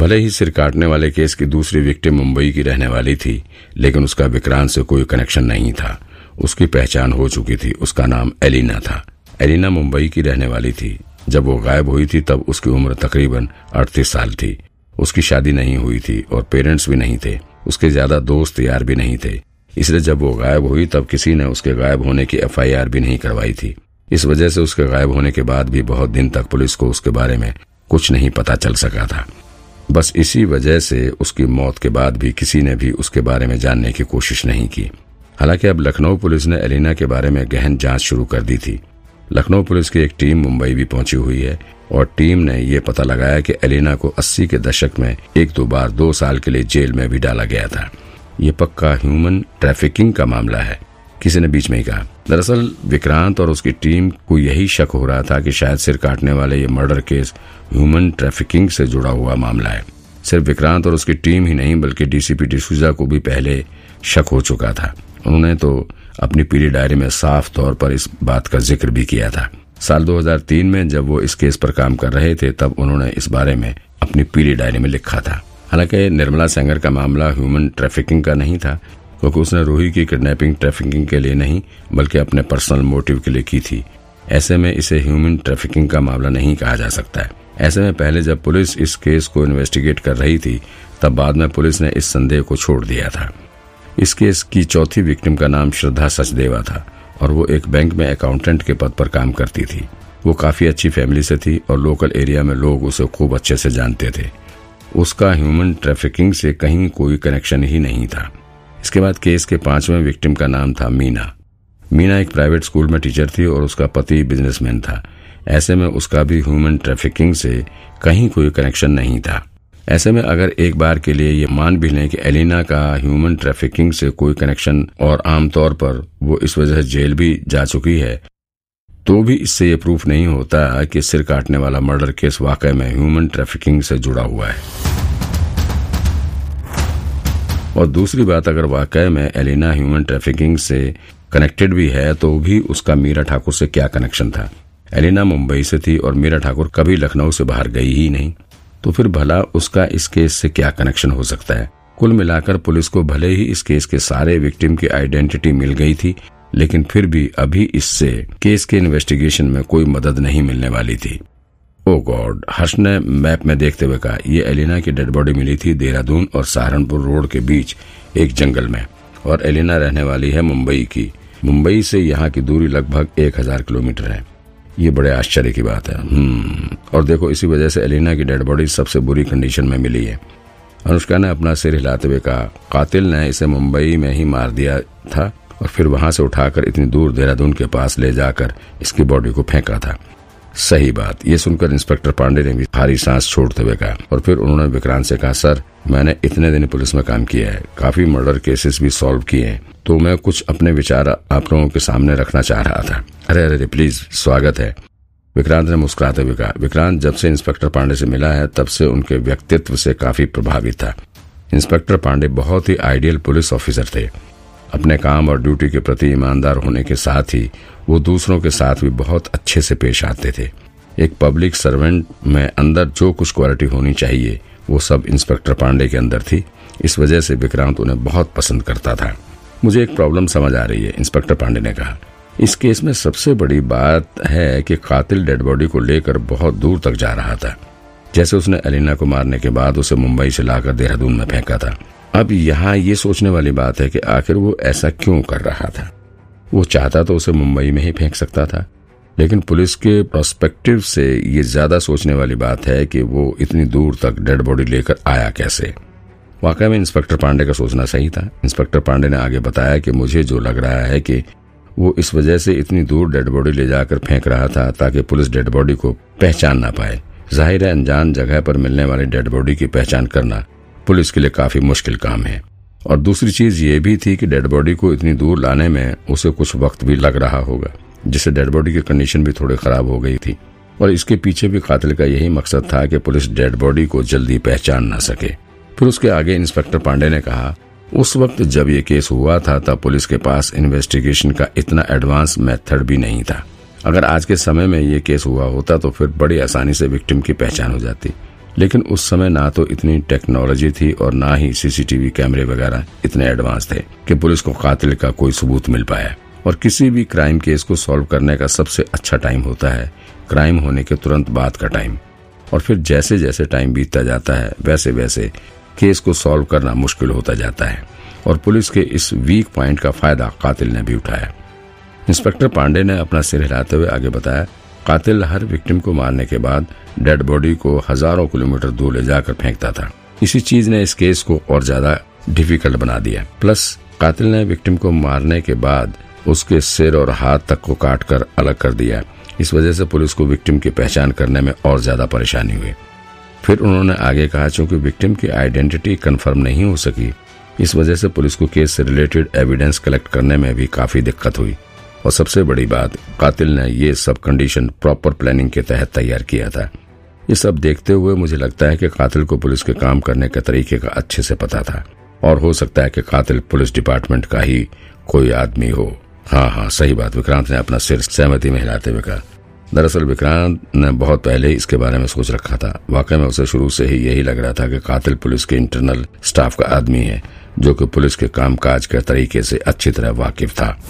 भले ही सिर काटने वाले केस की दूसरी विक्टिम मुंबई की रहने वाली थी, लेकिन उसका विक्रांत से कोई कनेक्शन नहीं था। उसकी पहचान हो चुकी थी, उसका नाम एलिना था। एलिना मुंबई की रहने वाली थी। जब वो गायब हुई थी, तब उसकी उम्र तकरीबन अड़तीस साल थी। उसकी शादी नहीं हुई थी और पेरेंट्स भी नहीं थे। उसके ज़्यादा दोस्त यार भी नहीं थे। इसलिए जब वो गायब हुई, तब किसी ने उसके गायब होने की एफआईआर भी नहीं करवाई थी। इस वजह से उसके गायब होने के बाद भी बहुत दिन तक पुलिस को उसके बारे में कुछ नहीं पता चल सका था। बस इसी वजह से उसकी मौत के बाद भी किसी ने भी उसके बारे में जानने की कोशिश नहीं की। हालाँकि अब लखनऊ पुलिस ने एलिना के बारे में गहन जाँच शुरू कर दी थी। लखनऊ पुलिस की एक टीम मुंबई भी पहुँची हुई है और टीम ने ये पता लगाया कि एलिना को 80 के दशक में एक दो बार दो साल के लिए जेल में भी डाला गया था। ये पक्का ह्यूमन ट्रैफिकिंग का मामला है। किसी ने बीच में ही कहा। दरअसल विक्रांत और उसकी टीम को यही शक हो रहा था कि शायद सिर काटने वाले ये मर्डर केस ह्यूमन ट्रैफिकिंग से जुड़ा हुआ मामला है। सिर्फ़ विक्रांत और उसकी टीम ही नहीं, बल्कि डीसीपी डिसूजा को भी पहले शक हो चुका था। उन्होंने तो अपनी पीली डायरी में साफ़ तौर पर इस बात का ज़िक्र भी किया था। साल 2003 में जब वो इस केस पर काम कर रहे थे, तब उन्होंने इस बारे में अपनी पीली डायरी में लिखा था। हालाँकि निर्मला सेंगर का मामला ह्यूमन ट्रैफिकिंग का नहीं था क्योंकि उसने रूही की किडनैपिंग ट्रैफिकिंग के लिए नहीं, बल्कि अपने पर्सनल मोटिव के लिए की थी। ऐसे में इसे ह्यूमन ट्रैफिकिंग का मामला नहीं कहा जा सकता है। ऐसे में पहले जब पुलिस इस केस को इन्वेस्टिगेट कर रही थी, तब बाद में पुलिस ने इस संदेह को छोड़ दिया था। इस केस की चौथी विक्टिम का नाम श्रद्धा सचदेवा था, और वो एक बैंक में अकाउंटेंट के पद पर काम करती थी। वो काफ़ी अच्छी फैमिली से थी, और लोकल एरिया में लोग उसे खूब अच्छे से जानते थे। उसका ह्यूमन ट्रैफिकिंग से कहीं कोई कनेक्शन ही नहीं था। इसके बाद केस के पाँचवें विक्टिम का नाम था मीना। मीना एक प्राइवेट स्कूल में टीचर थी और उसका पति बिजनेसमैन था। ऐसे में उसका भी ह्यूमन ट्रैफिकिंग से कहीं कोई कनेक्शन नहीं था। ऐसे में अगर एक बार के लिए ये मान भी लें कि एलिना का ह्यूमन ट्रैफिकिंग से कोई कनेक्शन और आमतौर पर वो इस वजह से जेल भी जा चुकी है तो भी इससे ये प्रूफ नहीं होता कि सिर काटने वाला मर्डर केस वाकई में ह्यूमन ट्रैफिकिंग से जुड़ा हुआ है। और दूसरी बात, अगर वाकई में एलिना ह्यूमन ट्रैफिकिंग से कनेक्टेड भी है तो भी उसका मीरा ठाकुर से क्या कनेक्शन था? एलिना मुंबई से थी और मीरा ठाकुर कभी लखनऊ से बाहर गई ही नहीं। तो फिर भला उसका इस केस से क्या कनेक्शन हो सकता है? कुल मिलाकर पुलिस को भले ही इस केस के सारे विक्टिम की आइडेंटिटी मिल गई थी, लेकिन फिर भी अभी इससे केस के इन्वेस्टिगेशन में कोई मदद नहीं मिलने वाली थी। ओ गॉड, हर्ष ने मैप में देखते हुए कहा यह एलिना की डेड बॉडी मिली थी देहरादून और सहारनपुर रोड के बीच, एक जंगल में। और एलिना रहने वाली है मुंबई की। मुंबई से यहाँ की दूरी लगभग एक हज़ार किलोमीटर है। ये बड़े आश्चर्य की बात है। हम्म। और देखो, इसी वजह से एलिना की डेड बॉडी सबसे बुरी कंडीशन में मिली है। अनुष्का ने अपना सिर हिलाते हुए कहा, कातिल ने इसे मुंबई में ही मार दिया था और फिर वहाँ से उठाकर इतनी दूर देहरादून के पास ले जाकर इसकी बॉडी को फेंका था। सही बात। ये सुनकर इंस्पेक्टर पांडे ने भी भारी सांस छोड़ते हुए कहा और फिर उन्होंने विक्रांत से कहा, सर, मैंने इतने दिन पुलिस में काम किया है। काफ़ी मर्डर केसेस भी सॉल्व किए हैं। तो मैं कुछ अपने विचार आप लोगों के सामने रखना चाह रहा था। अरे अरे प्लीज़ स्वागत है। विक्रांत ने मुस्कुराते हुए कहा, विक्रांत, जब से इंस्पेक्टर पांडे से मिला है, तब से उनके व्यक्तित्व से काफ़ी प्रभावित था। इंस्पेक्टर पांडे बहुत ही आइडियल पुलिस ऑफिसर थे। अपने काम और ड्यूटी के प्रति ईमानदार होने के साथ ही वो दूसरों के साथ भी बहुत अच्छे से पेश आते थे। एक पब्लिक सर्वेंट में अंदर जो कुछ क्वालिटी होनी चाहिए, वो सब इंस्पेक्टर पांडे के अंदर थी। इस वजह से विक्रांत उन्हें बहुत पसंद करता था। मुझे एक प्रॉब्लम समझ आ रही है, इंस्पेक्टर पांडे ने कहा। इस केस में सबसे बड़ी बात है कि कातिल डेड बॉडी को लेकर बहुत दूर तक जा रहा था। जैसे उसने अलीना को मारने के बाद उसे मुंबई से लाकर देहरादून में फेंका था। अब यहाँ ये सोचने वाली बात है कि आखिर वो ऐसा क्यों कर रहा था? वो चाहता तो उसे मुंबई में ही फेंक सकता था, लेकिन पुलिस के प्रोस्पेक्टिव से ये ज़्यादा सोचने वाली बात है कि वो इतनी दूर तक डेड बॉडी लेकर आया कैसे? वाकई में इंस्पेक्टर पांडे का सोचना सही था। इंस्पेक्टर पांडे ने आगे बताया कि मुझे जो लग रहा है कि वो इस वजह से इतनी दूर डेड बॉडी ले जाकर फेंक रहा था ताकि पुलिस डेड बॉडी को पहचान ना पाए। ज़ाहिर है अनजान जगह पर मिलने वाली डेड बॉडी की पहचान करना पुलिस के लिए काफ़ी मुश्किल काम है। और दूसरी चीज़ ये भी थी कि डेड बॉडी को इतनी दूर लाने में उसे कुछ वक्त भी लग रहा होगा, जिससे डेड बॉडी की कंडीशन भी थोड़ी खराब हो गई थी। और इसके पीछे भी कातिल का यही मकसद था कि पुलिस डेड बॉडी को जल्दी पहचान न सके। फिर उसके आगे इंस्पेक्टर पांडे ने कहा, उस वक्त जब ये केस हुआ था, तब पुलिस के पास इन्वेस्टिगेशन का इतना एडवांस मेथड भी नहीं था। अगर आज के समय में ये केस हुआ होता तो फिर बड़ी आसानी से विक्टिम की पहचान हो जाती। लेकिन उस समय ना तो इतनी टेक्नोलॉजी थी और ना ही सीसीटीवी कैमरे वगैरह इतने एडवांस थे कि पुलिस को कातिल का कोई सबूत मिल पाया। और किसी भी क्राइम केस को सॉल्व करने का सबसे अच्छा टाइम होता है क्राइम होने के तुरंत बाद का टाइम। और फिर जैसे जैसे टाइम बीतता जाता है वैसे वैसे केस को सॉल्व करना मुश्किल होता जाता है। और पुलिस के इस वीक पॉइंट का फ़ायदा कातिल ने भी उठाया। इंस्पेक्टर पांडे ने अपना सिर हिलाते हुए आगे बताया कातिल हर विक्टिम को मारने के बाद डेड बॉडी को हज़ारों किलोमीटर दूर ले जाकर फेंकता था। इसी चीज़ ने इस केस को और ज़्यादा डिफ़िकल्ट बना दिया। प्लस कातिल ने विक्टिम को मारने के बाद उसके सिर और हाथ तक को काट कर अलग कर दिया। इस वजह से पुलिस को विक्टिम की पहचान करने में और ज़्यादा परेशानी हुई। फिर उन्होंने आगे कहा, चूँकि विक्टिम की आइडेंटिटी कंफर्म नहीं हो सकी, इस वजह से पुलिस को केस से रिलेटेड एविडेंस कलेक्ट करने में भी काफ़ी दिक्कत हुई। और सबसे बड़ी बात, कातिल ने ये सब कंडीशन प्रॉपर प्लानिंग के तहत तैयार किया था। ये सब देखते हुए मुझे लगता है कि कातिल को पुलिस के काम करने के तरीके का अच्छे से पता था। और हो सकता है कि कातिल पुलिस डिपार्टमेंट का ही कोई आदमी हो। हाँ हाँ सही बात। विक्रांत ने अपना सिर सहमति में हिलाते हुए कहा। दरअसल विक्रांत ने बहुत पहले ही इसके बारे में सोच रखा था। वाकई में उसे शुरू से ही यही लग रहा था कि कातिल पुलिस के इंटरनल स्टाफ का आदमी है, जो कि पुलिस के कामकाज के तरीके से अच्छी तरह वाकिफ था।